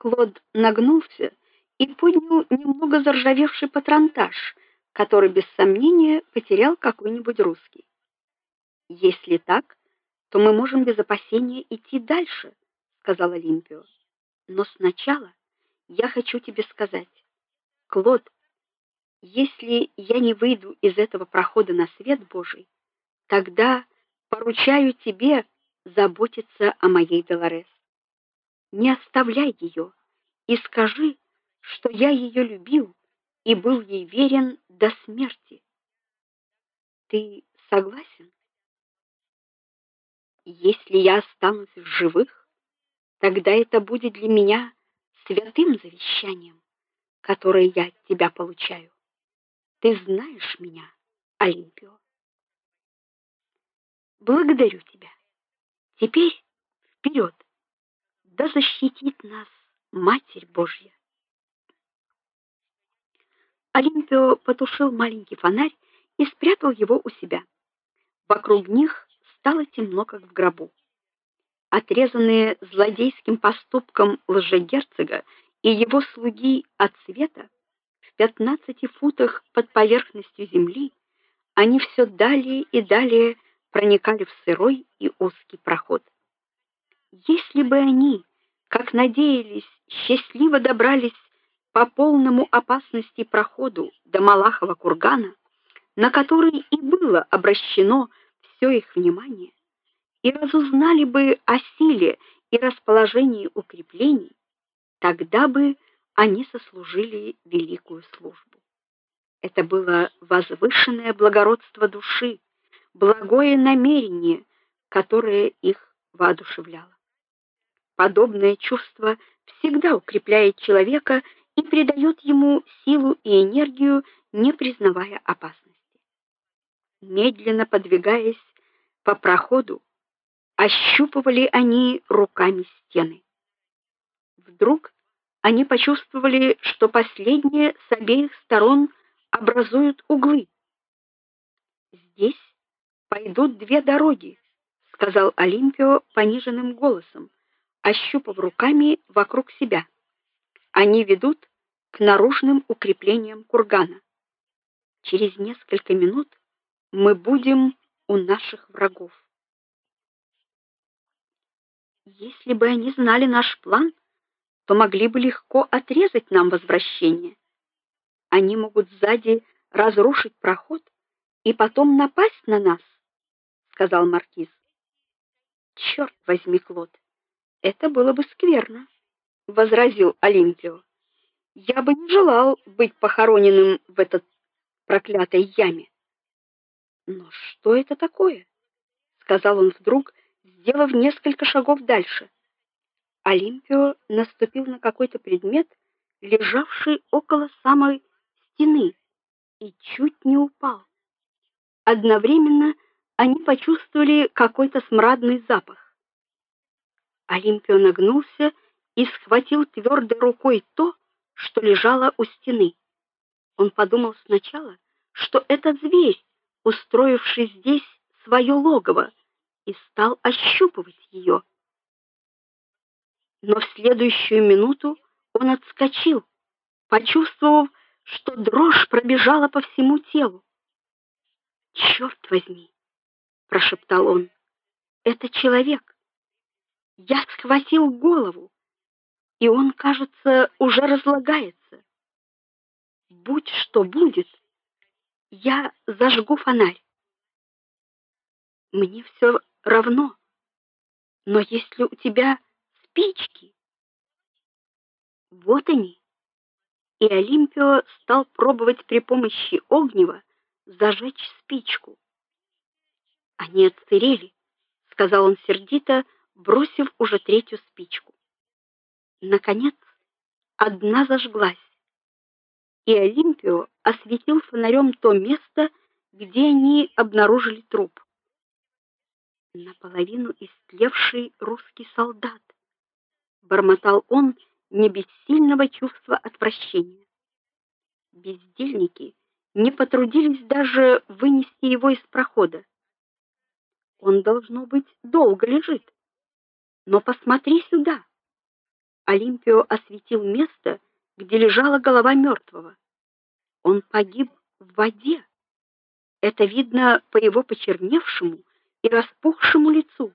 Клод нагнулся и поднял немного заржавевший патронтаж, который без сомнения потерял какой-нибудь русский. Если так, то мы можем без опасения идти дальше, сказала Олимпио. Но сначала я хочу тебе сказать, Клод, если я не выйду из этого прохода на свет Божий, тогда поручаю тебе заботиться о моей Долорес. Не оставляй ее и скажи, что я ее любил и был ей верен до смерти. Ты согласен? Если я останусь в живых, тогда это будет для меня святым завещанием, которое я от тебя получаю. Ты знаешь меня, Олимпио. Благодарю тебя. Теперь вперед! Да защитит нас Матерь Божья. Олимпио потушил маленький фонарь и спрятал его у себя. Вокруг них стало темно, как в гробу. Отрезанные злодейским поступком лжегерцога и его слуги от света, в пятнадцати футах под поверхностью земли, они все далее и далее проникали в сырой и узкий проход. Если бы они, как надеялись, счастливо добрались по полному опасности проходу до Малахова кургана, на который и было обращено все их внимание, и разузнали бы о силе и расположении укреплений, тогда бы они сослужили великую службу. Это было возвышенное благородство души, благое намерение, которое их воодушевляло. Подобное чувство всегда укрепляет человека и придает ему силу и энергию, не признавая опасности. Медленно подвигаясь по проходу, ощупывали они руками стены. Вдруг они почувствовали, что последние с обеих сторон образуют углы. Здесь пойдут две дороги, сказал Олимпио пониженным голосом, ощупав руками вокруг себя. Они ведут к наружным укреплениям кургана. Через несколько минут мы будем у наших врагов. Если бы они знали наш план, то могли бы легко отрезать нам возвращение. Они могут сзади разрушить проход и потом напасть на нас, сказал маркиз. Черт возьми, Клод, это было бы скверно, возразил Олимпио. Я бы не желал быть похороненным в этот проклятой яме. Но что это такое? сказал он вдруг, сделав несколько шагов дальше. Олимпио наступил на какой-то предмет, лежавший около самой стены, и чуть не упал. Одновременно они почувствовали какой-то смрадный запах. Олимпио нагнулся и схватил твердой рукой то, что лежало у стены. Он подумал сначала, что это зверь, устроивший здесь свое логово, и стал ощупывать ее. Но в следующую минуту он отскочил, почувствовав, что дрожь пробежала по всему телу. «Черт возьми, прошептал он. Это человек. Я схватил голову, и он, кажется, уже разлагается. Будь что будет, я зажгу фонарь. Мне все равно. Но если у тебя спички? Вот они. И Олимпио стал пробовать при помощи огнева зажечь спичку. Они отсырели, сказал он сердито, бросив уже третью спичку. Наконец, одна зажглась. И Олимпио осветил фонарем то место, где они обнаружили труп. Наполовину истлевший русский солдат, бормотал он не без сильного чувства отвращения. Бездельники не потрудились даже вынести его из прохода. Он должно быть долго лежит. Но посмотри сюда. Олимпио осветил место, где лежала голова мертвого. Он погиб в воде. Это видно по его почерневшему и распухшему лицу.